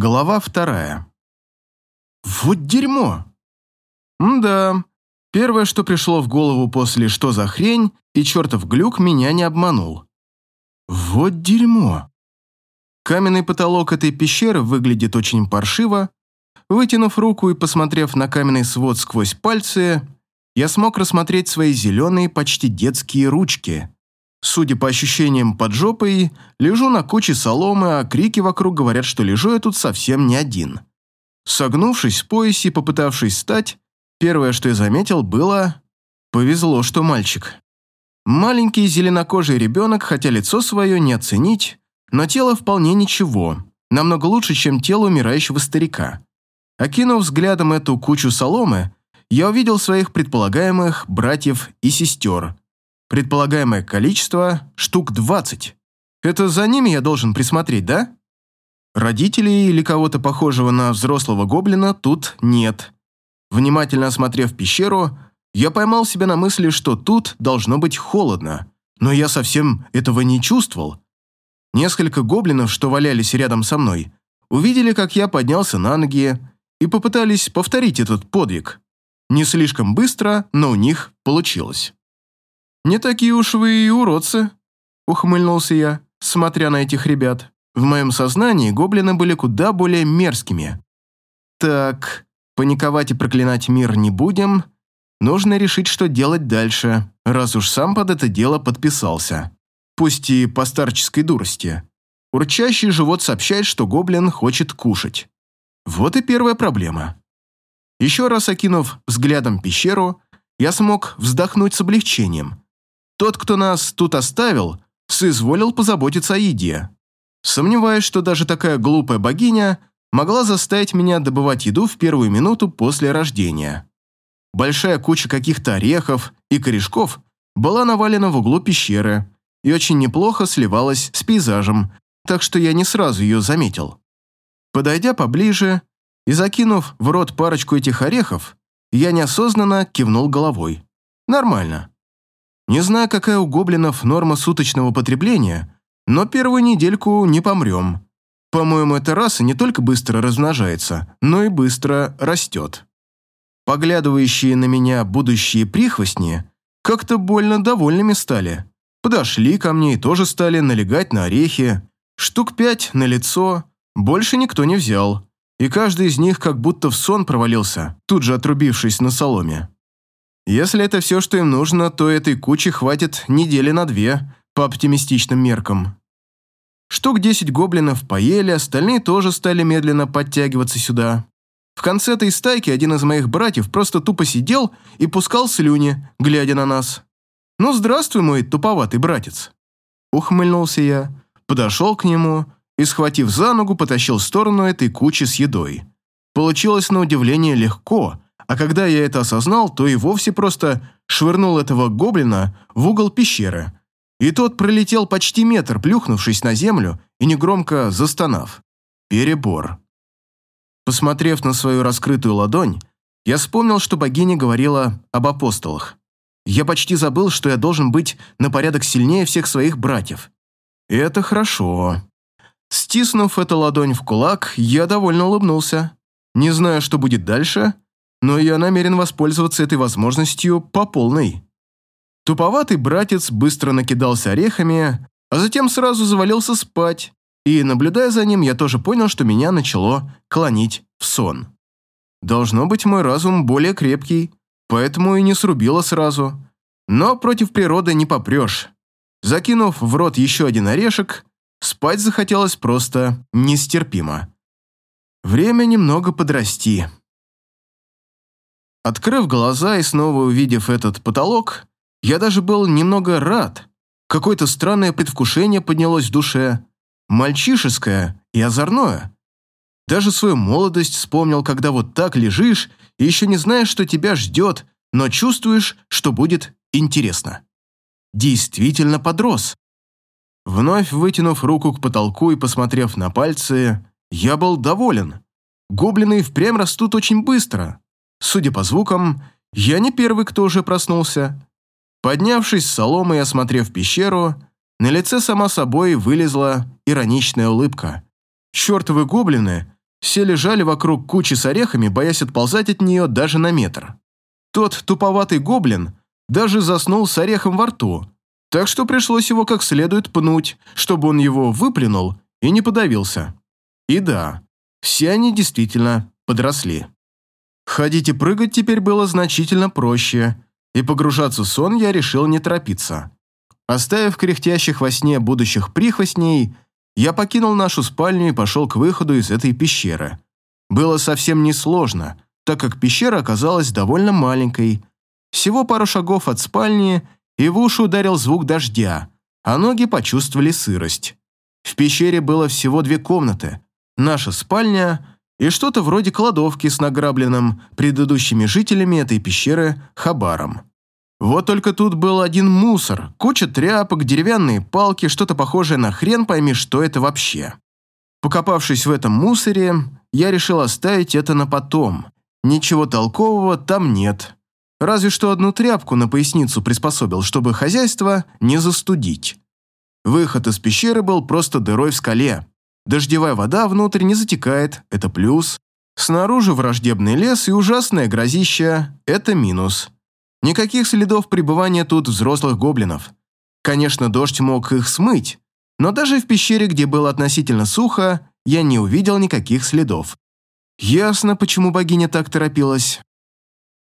Глава вторая. Вот дерьмо! да, первое, что пришло в голову после «что за хрень» и чертов глюк меня не обманул. Вот дерьмо! Каменный потолок этой пещеры выглядит очень паршиво. Вытянув руку и посмотрев на каменный свод сквозь пальцы, я смог рассмотреть свои зеленые, почти детские ручки. Судя по ощущениям под жопой, лежу на куче соломы, а крики вокруг говорят, что лежу я тут совсем не один. Согнувшись в поясе и попытавшись встать, первое, что я заметил, было... Повезло, что мальчик. Маленький зеленокожий ребенок, хотя лицо свое не оценить, но тело вполне ничего, намного лучше, чем тело умирающего старика. Окинув взглядом эту кучу соломы, я увидел своих предполагаемых братьев и сестер. Предполагаемое количество – штук 20. Это за ними я должен присмотреть, да? Родителей или кого-то похожего на взрослого гоблина тут нет. Внимательно осмотрев пещеру, я поймал себя на мысли, что тут должно быть холодно, но я совсем этого не чувствовал. Несколько гоблинов, что валялись рядом со мной, увидели, как я поднялся на ноги и попытались повторить этот подвиг. Не слишком быстро, но у них получилось. «Не такие уж вы и уродцы», — ухмыльнулся я, смотря на этих ребят. В моем сознании гоблины были куда более мерзкими. Так, паниковать и проклинать мир не будем. Нужно решить, что делать дальше, раз уж сам под это дело подписался. Пусть и по старческой дурости. Урчащий живот сообщает, что гоблин хочет кушать. Вот и первая проблема. Еще раз окинув взглядом пещеру, я смог вздохнуть с облегчением. Тот, кто нас тут оставил, соизволил позаботиться о еде. Сомневаюсь, что даже такая глупая богиня могла заставить меня добывать еду в первую минуту после рождения. Большая куча каких-то орехов и корешков была навалена в углу пещеры и очень неплохо сливалась с пейзажем, так что я не сразу ее заметил. Подойдя поближе и закинув в рот парочку этих орехов, я неосознанно кивнул головой. Нормально. Не знаю, какая у гоблинов норма суточного потребления, но первую недельку не помрем. По-моему, эта раса не только быстро размножается, но и быстро растет. Поглядывающие на меня будущие прихвостни как-то больно довольными стали. Подошли ко мне и тоже стали налегать на орехи. Штук пять на лицо, больше никто не взял. И каждый из них как будто в сон провалился, тут же отрубившись на соломе. Если это все, что им нужно, то этой кучи хватит недели на две, по оптимистичным меркам. Штук десять гоблинов поели, остальные тоже стали медленно подтягиваться сюда. В конце этой стайки один из моих братьев просто тупо сидел и пускал слюни, глядя на нас. «Ну, здравствуй, мой туповатый братец!» Ухмыльнулся я, подошел к нему и, схватив за ногу, потащил в сторону этой кучи с едой. Получилось на удивление легко – а когда я это осознал, то и вовсе просто швырнул этого гоблина в угол пещеры. И тот пролетел почти метр, плюхнувшись на землю и негромко застонав. Перебор. Посмотрев на свою раскрытую ладонь, я вспомнил, что богиня говорила об апостолах. Я почти забыл, что я должен быть на порядок сильнее всех своих братьев. Это хорошо. Стиснув эту ладонь в кулак, я довольно улыбнулся. Не знаю, что будет дальше, но я намерен воспользоваться этой возможностью по полной. Туповатый братец быстро накидался орехами, а затем сразу завалился спать, и, наблюдая за ним, я тоже понял, что меня начало клонить в сон. Должно быть, мой разум более крепкий, поэтому и не срубило сразу. Но против природы не попрешь. Закинув в рот еще один орешек, спать захотелось просто нестерпимо. Время немного подрасти. Открыв глаза и снова увидев этот потолок, я даже был немного рад. Какое-то странное предвкушение поднялось в душе. Мальчишеское и озорное. Даже свою молодость вспомнил, когда вот так лежишь и еще не знаешь, что тебя ждет, но чувствуешь, что будет интересно. Действительно подрос. Вновь вытянув руку к потолку и посмотрев на пальцы, я был доволен. Гоблины впрямь растут очень быстро. Судя по звукам, я не первый, кто уже проснулся. Поднявшись с соломы и осмотрев пещеру, на лице сама собой вылезла ироничная улыбка. Чертовы гоблины Все лежали вокруг кучи с орехами, боясь отползать от нее даже на метр. Тот туповатый гоблин даже заснул с орехом во рту, так что пришлось его как следует пнуть, чтобы он его выплюнул и не подавился. И да, все они действительно подросли. Ходить и прыгать теперь было значительно проще, и погружаться в сон я решил не торопиться. Оставив кряхтящих во сне будущих прихвостней, я покинул нашу спальню и пошел к выходу из этой пещеры. Было совсем несложно, так как пещера оказалась довольно маленькой. Всего пару шагов от спальни, и в уши ударил звук дождя, а ноги почувствовали сырость. В пещере было всего две комнаты. Наша спальня и что-то вроде кладовки с награбленным предыдущими жителями этой пещеры хабаром. Вот только тут был один мусор, куча тряпок, деревянные палки, что-то похожее на хрен пойми, что это вообще. Покопавшись в этом мусоре, я решил оставить это на потом. Ничего толкового там нет. Разве что одну тряпку на поясницу приспособил, чтобы хозяйство не застудить. Выход из пещеры был просто дырой в скале. Дождевая вода внутрь не затекает, это плюс. Снаружи враждебный лес и ужасное грозище – это минус. Никаких следов пребывания тут взрослых гоблинов. Конечно, дождь мог их смыть, но даже в пещере, где было относительно сухо, я не увидел никаких следов. Ясно, почему богиня так торопилась.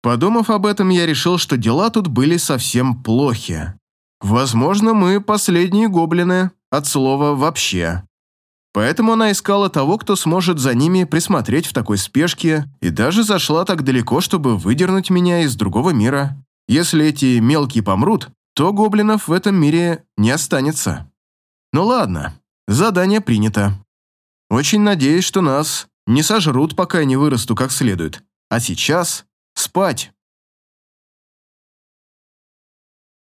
Подумав об этом, я решил, что дела тут были совсем плохи. Возможно, мы последние гоблины, от слова «вообще». Поэтому она искала того, кто сможет за ними присмотреть в такой спешке, и даже зашла так далеко, чтобы выдернуть меня из другого мира. Если эти мелкие помрут, то гоблинов в этом мире не останется. Ну ладно, задание принято. Очень надеюсь, что нас не сожрут, пока я не вырасту как следует. А сейчас спать.